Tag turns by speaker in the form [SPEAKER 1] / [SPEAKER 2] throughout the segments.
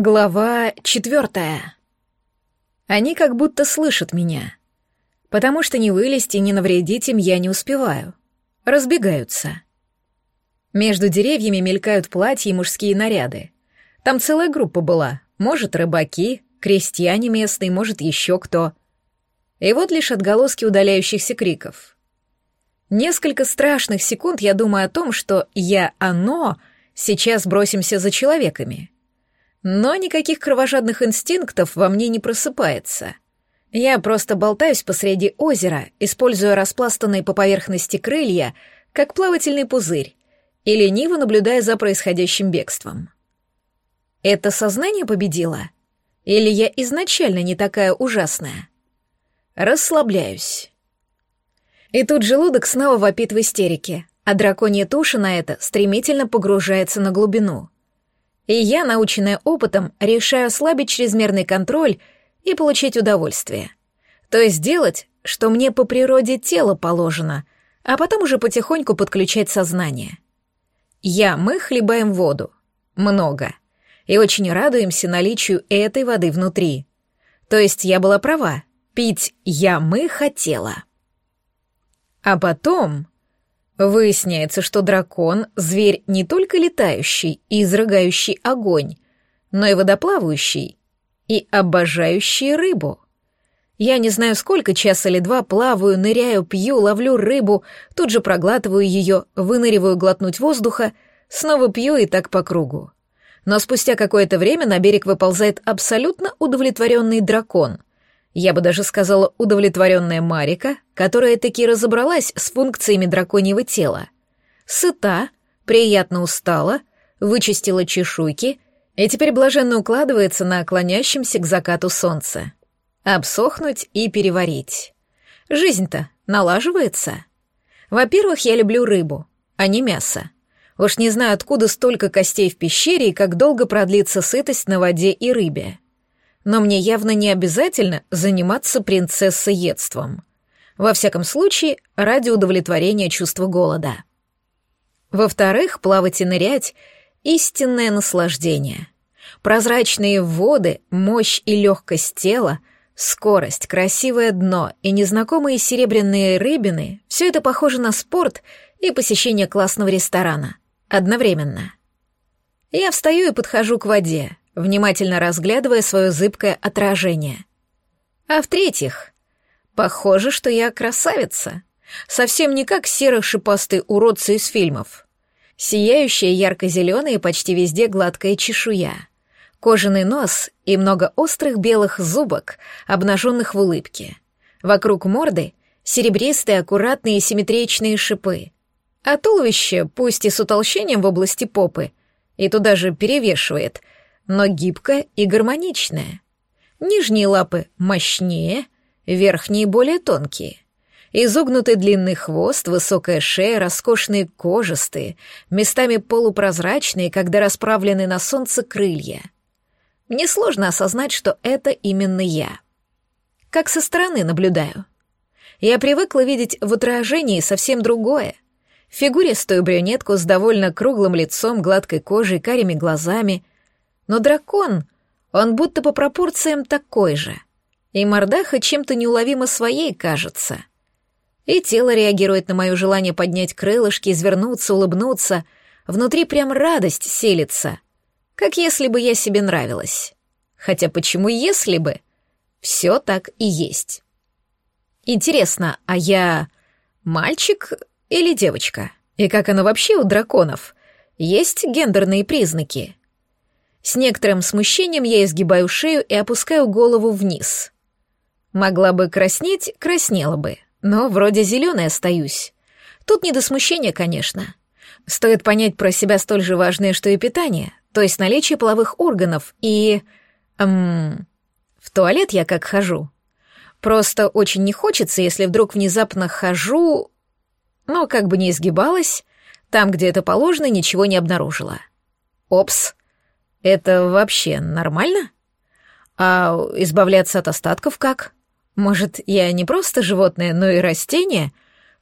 [SPEAKER 1] Глава четвертая. Они как будто слышат меня, потому что не вылезти, ни навредить им я не успеваю. Разбегаются. Между деревьями мелькают платья и мужские наряды. Там целая группа была, может, рыбаки, крестьяне местные, может, еще кто. И вот лишь отголоски удаляющихся криков. Несколько страшных секунд я думаю о том, что я-оно сейчас бросимся за человеками — но никаких кровожадных инстинктов во мне не просыпается. Я просто болтаюсь посреди озера, используя распластанные по поверхности крылья, как плавательный пузырь, и лениво наблюдая за происходящим бегством. Это сознание победило? Или я изначально не такая ужасная? Расслабляюсь. И тут желудок снова вопит в истерике, а драконья туша на это стремительно погружается на глубину — и я, наученная опытом, решаю ослабить чрезмерный контроль и получить удовольствие. То есть делать, что мне по природе тело положено, а потом уже потихоньку подключать сознание. Я, мы хлебаем воду. Много. И очень радуемся наличию этой воды внутри. То есть я была права. Пить я, мы хотела. А потом Выясняется, что дракон — зверь не только летающий и изрыгающий огонь, но и водоплавающий и обожающий рыбу. Я не знаю, сколько, час или два, плаваю, ныряю, пью, ловлю рыбу, тут же проглатываю ее, выныриваю глотнуть воздуха, снова пью и так по кругу. Но спустя какое-то время на берег выползает абсолютно удовлетворенный дракон — я бы даже сказала удовлетворенная Марика, которая таки разобралась с функциями драконьего тела. Сыта, приятно устала, вычистила чешуйки и теперь блаженно укладывается на клонящемся к закату солнца. Обсохнуть и переварить. Жизнь-то налаживается. Во-первых, я люблю рыбу, а не мясо. Уж не знаю, откуда столько костей в пещере и как долго продлится сытость на воде и рыбе но мне явно не обязательно заниматься принцессоедством. Во всяком случае, ради удовлетворения чувства голода. Во-вторых, плавать и нырять — истинное наслаждение. Прозрачные воды, мощь и легкость тела, скорость, красивое дно и незнакомые серебряные рыбины — все это похоже на спорт и посещение классного ресторана. Одновременно. Я встаю и подхожу к воде, внимательно разглядывая свое зыбкое отражение. А в-третьих, похоже, что я красавица. Совсем не как серых шипастые уродцы из фильмов. Сияющая ярко-зеленая почти везде гладкая чешуя. Кожаный нос и много острых белых зубок, обнаженных в улыбке. Вокруг морды серебристые, аккуратные симметричные шипы. А туловище, пусть и с утолщением в области попы, и туда же перевешивает — но гибкая и гармоничная. Нижние лапы мощнее, верхние более тонкие. Изогнутый длинный хвост, высокая шея, роскошные кожистые, местами полупрозрачные, когда расправлены на солнце крылья. Мне сложно осознать, что это именно я. Как со стороны наблюдаю. Я привыкла видеть в отражении совсем другое. Фигуристую брюнетку с довольно круглым лицом, гладкой кожей, карими глазами — но дракон, он будто по пропорциям такой же. И мордаха чем-то неуловимо своей кажется. И тело реагирует на мое желание поднять крылышки, извернуться, улыбнуться. Внутри прям радость селится. Как если бы я себе нравилась. Хотя почему если бы? Все так и есть. Интересно, а я мальчик или девочка? И как оно вообще у драконов? Есть гендерные признаки? С некоторым смущением я изгибаю шею и опускаю голову вниз. Могла бы краснеть, краснела бы, но вроде зеленой остаюсь. Тут не до смущения, конечно. Стоит понять про себя столь же важное, что и питание, то есть наличие половых органов и... Эм, в туалет я как хожу. Просто очень не хочется, если вдруг внезапно хожу... Но как бы не изгибалась, там, где это положено, ничего не обнаружила. Опс. Это вообще нормально? А избавляться от остатков как? Может, я не просто животное, но и растение?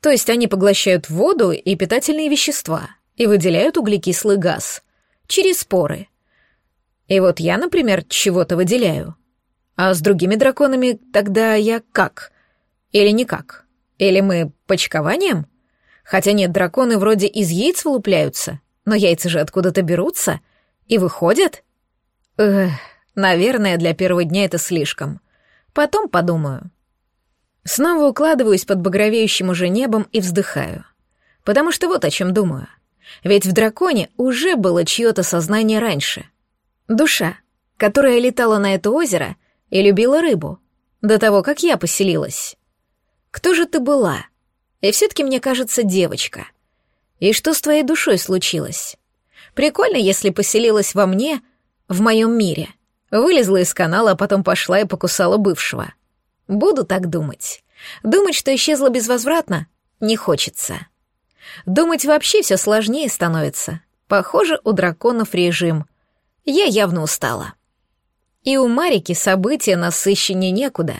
[SPEAKER 1] То есть они поглощают воду и питательные вещества и выделяют углекислый газ через споры. И вот я, например, чего-то выделяю. А с другими драконами тогда я как? Или никак? Или мы почкованием? Хотя нет, драконы вроде из яиц вылупляются, но яйца же откуда-то берутся и выходят. Эх, наверное, для первого дня это слишком. Потом подумаю. Снова укладываюсь под багровеющим уже небом и вздыхаю. Потому что вот о чем думаю. Ведь в драконе уже было чье-то сознание раньше. Душа, которая летала на это озеро и любила рыбу, до того, как я поселилась. Кто же ты была? И все-таки мне кажется, девочка. И что с твоей душой случилось? Прикольно, если поселилась во мне, в моем мире. Вылезла из канала, а потом пошла и покусала бывшего. Буду так думать. Думать, что исчезла безвозвратно, не хочется. Думать вообще все сложнее становится. Похоже, у драконов режим. Я явно устала. И у Марики события насыщеннее некуда.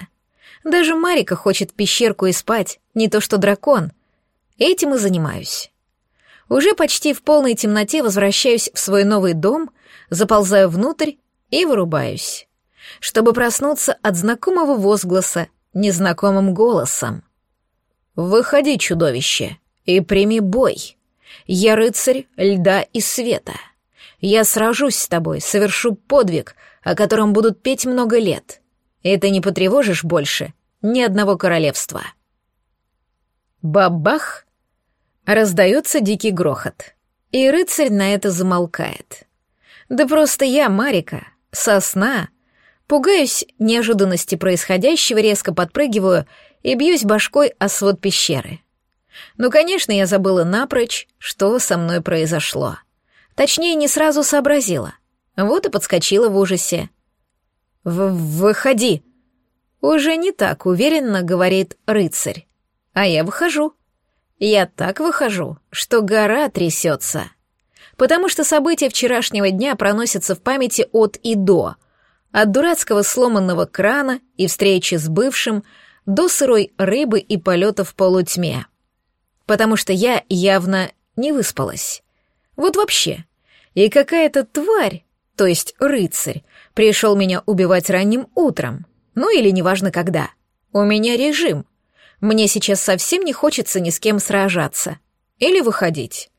[SPEAKER 1] Даже Марика хочет пещерку и спать, не то что дракон. Этим и занимаюсь. Уже почти в полной темноте возвращаюсь в свой новый дом, заползаю внутрь и вырубаюсь, чтобы проснуться от знакомого возгласа незнакомым голосом. «Выходи, чудовище!» и прими бой. Я рыцарь льда и света. Я сражусь с тобой, совершу подвиг, о котором будут петь много лет. И ты не потревожишь больше ни одного королевства. Бабах! Раздается дикий грохот, и рыцарь на это замолкает. Да просто я, Марика, сосна, пугаюсь неожиданности происходящего, резко подпрыгиваю и бьюсь башкой о свод пещеры. Ну, конечно, я забыла напрочь, что со мной произошло. Точнее, не сразу сообразила. Вот и подскочила в ужасе. В «Выходи!» Уже не так уверенно говорит рыцарь. А я выхожу. Я так выхожу, что гора трясется. Потому что события вчерашнего дня проносятся в памяти от и до. От дурацкого сломанного крана и встречи с бывшим до сырой рыбы и полета в полутьме потому что я явно не выспалась. Вот вообще. И какая-то тварь, то есть рыцарь, пришел меня убивать ранним утром. Ну или неважно когда. У меня режим. Мне сейчас совсем не хочется ни с кем сражаться. Или выходить.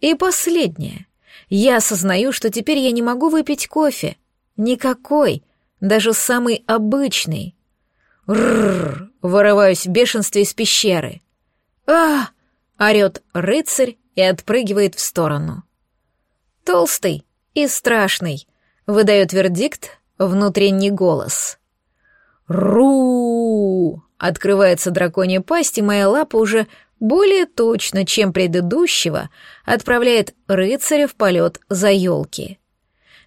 [SPEAKER 1] И последнее. Я осознаю, что теперь я не могу выпить кофе. Никакой. Даже самый обычный. Рррр, вырываюсь в бешенстве из пещеры. А! Орет рыцарь и отпрыгивает в сторону. Толстый и страшный, выдает вердикт внутренний голос. Ру! Открывается драконья пасть, и моя лапа уже более точно, чем предыдущего, отправляет рыцаря в полет за елки.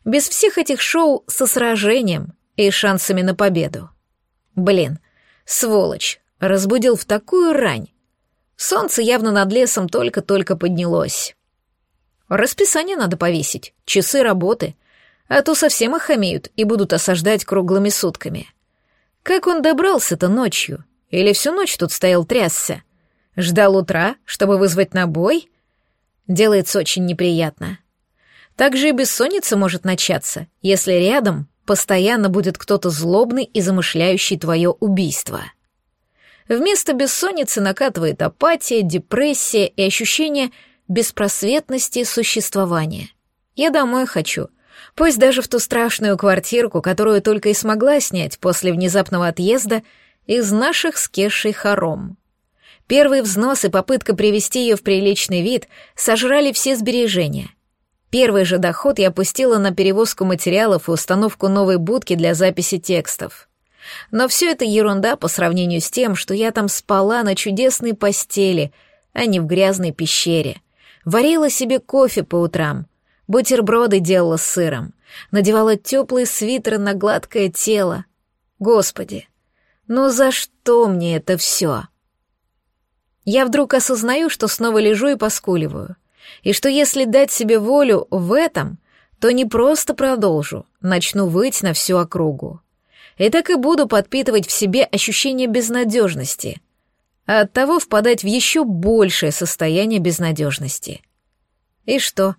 [SPEAKER 1] Без всех этих шоу со сражением и шансами на победу. Блин, сволочь, разбудил в такую рань. Солнце явно над лесом только-только поднялось. Расписание надо повесить, часы работы, а то совсем охамеют и будут осаждать круглыми сутками. Как он добрался-то ночью? Или всю ночь тут стоял трясся? Ждал утра, чтобы вызвать на бой? Делается очень неприятно. Также и бессонница может начаться, если рядом постоянно будет кто-то злобный и замышляющий твое убийство. Вместо бессонницы накатывает апатия, депрессия и ощущение беспросветности существования. Я домой хочу. Пусть даже в ту страшную квартирку, которую только и смогла снять после внезапного отъезда из наших с Кешей хором. Первый взнос и попытка привести ее в приличный вид сожрали все сбережения. Первый же доход я опустила на перевозку материалов и установку новой будки для записи текстов. Но все это ерунда по сравнению с тем, что я там спала на чудесной постели, а не в грязной пещере. Варила себе кофе по утрам, бутерброды делала с сыром, надевала теплый свитер на гладкое тело. Господи, ну за что мне это все? Я вдруг осознаю, что снова лежу и поскуливаю, и что если дать себе волю в этом, то не просто продолжу, начну выть на всю округу и так и буду подпитывать в себе ощущение безнадежности, а оттого впадать в еще большее состояние безнадежности. И что?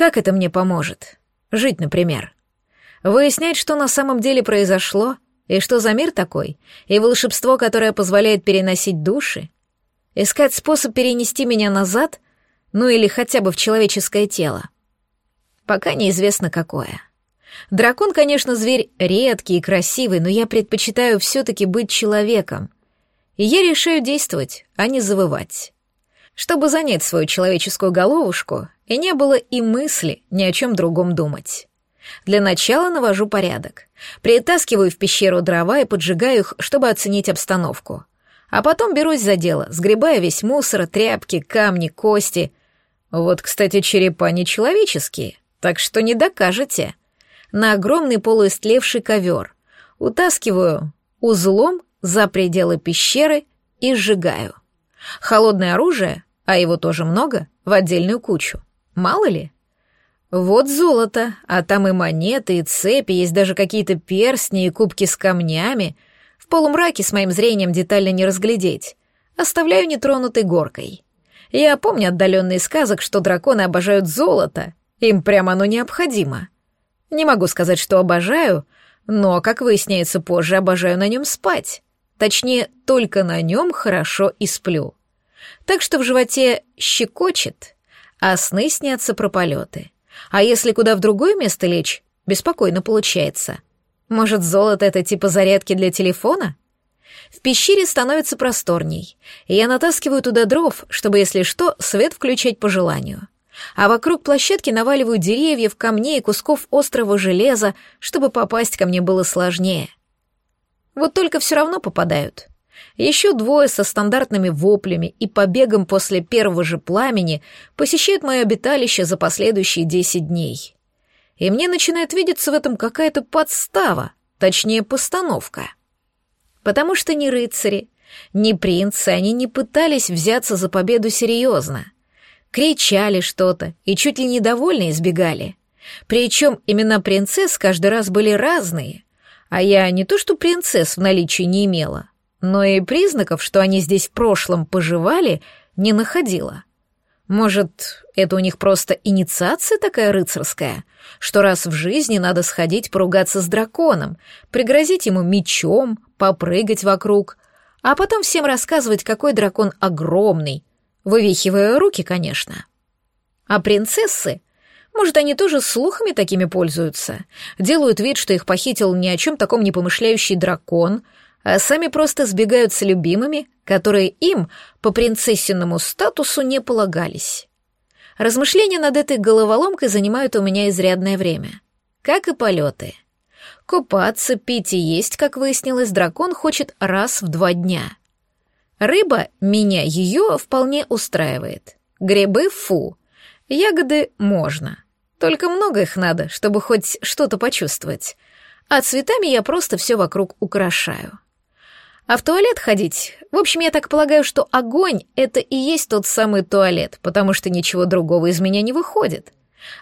[SPEAKER 1] Как это мне поможет? Жить, например. Выяснять, что на самом деле произошло, и что за мир такой, и волшебство, которое позволяет переносить души. Искать способ перенести меня назад, ну или хотя бы в человеческое тело. Пока неизвестно какое. Дракон, конечно, зверь редкий и красивый, но я предпочитаю все-таки быть человеком. И я решаю действовать, а не завывать. Чтобы занять свою человеческую головушку, и не было и мысли ни о чем другом думать. Для начала навожу порядок. Притаскиваю в пещеру дрова и поджигаю их, чтобы оценить обстановку. А потом берусь за дело, сгребая весь мусор, тряпки, камни, кости. Вот, кстати, черепа не человеческие, так что не докажете на огромный полуистлевший ковер, утаскиваю узлом за пределы пещеры и сжигаю. Холодное оружие, а его тоже много, в отдельную кучу. Мало ли? Вот золото, а там и монеты, и цепи, есть даже какие-то перстни и кубки с камнями. В полумраке с моим зрением детально не разглядеть. Оставляю нетронутой горкой. Я помню отдаленные сказок, что драконы обожают золото. Им прямо оно необходимо. Не могу сказать, что обожаю, но, как выясняется позже, обожаю на нем спать. Точнее, только на нем хорошо и сплю. Так что в животе щекочет, а сны снятся про полеты. А если куда в другое место лечь, беспокойно получается. Может, золото — это типа зарядки для телефона? В пещере становится просторней, и я натаскиваю туда дров, чтобы, если что, свет включать по желанию а вокруг площадки наваливаю деревьев, камней и кусков острого железа, чтобы попасть ко мне было сложнее. Вот только все равно попадают. Еще двое со стандартными воплями и побегом после первого же пламени посещают мое обиталище за последующие десять дней. И мне начинает видеться в этом какая-то подстава, точнее, постановка. Потому что ни рыцари, ни принцы, они не пытались взяться за победу серьезно — кричали что-то и чуть ли недовольно избегали. Причем имена принцесс каждый раз были разные, а я не то что принцесс в наличии не имела, но и признаков, что они здесь в прошлом поживали, не находила. Может, это у них просто инициация такая рыцарская, что раз в жизни надо сходить поругаться с драконом, пригрозить ему мечом, попрыгать вокруг, а потом всем рассказывать, какой дракон огромный, Вывихивая руки, конечно. А принцессы? Может, они тоже слухами такими пользуются? Делают вид, что их похитил ни о чем таком не помышляющий дракон, а сами просто сбегают с любимыми, которые им по принцессиному статусу не полагались. Размышления над этой головоломкой занимают у меня изрядное время. Как и полеты. Купаться, пить и есть, как выяснилось, дракон хочет раз в два дня — Рыба меня ее вполне устраивает. Грибы — фу. Ягоды — можно. Только много их надо, чтобы хоть что-то почувствовать. А цветами я просто все вокруг украшаю. А в туалет ходить? В общем, я так полагаю, что огонь — это и есть тот самый туалет, потому что ничего другого из меня не выходит.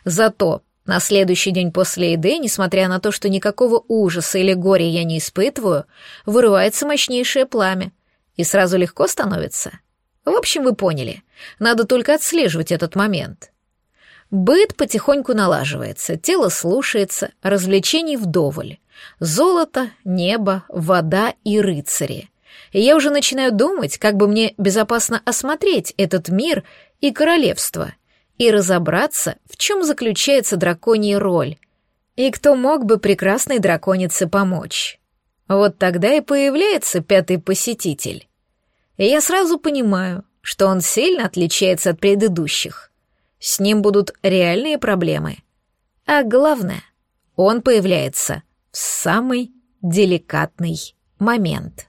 [SPEAKER 1] Зато на следующий день после еды, несмотря на то, что никакого ужаса или горя я не испытываю, вырывается мощнейшее пламя, и сразу легко становится. В общем, вы поняли. Надо только отслеживать этот момент. Быт потихоньку налаживается, тело слушается, развлечений вдоволь. Золото, небо, вода и рыцари. И я уже начинаю думать, как бы мне безопасно осмотреть этот мир и королевство, и разобраться, в чем заключается драконья роль, и кто мог бы прекрасной драконице помочь. Вот тогда и появляется пятый посетитель. И я сразу понимаю, что он сильно отличается от предыдущих. С ним будут реальные проблемы. А главное, он появляется в самый деликатный момент.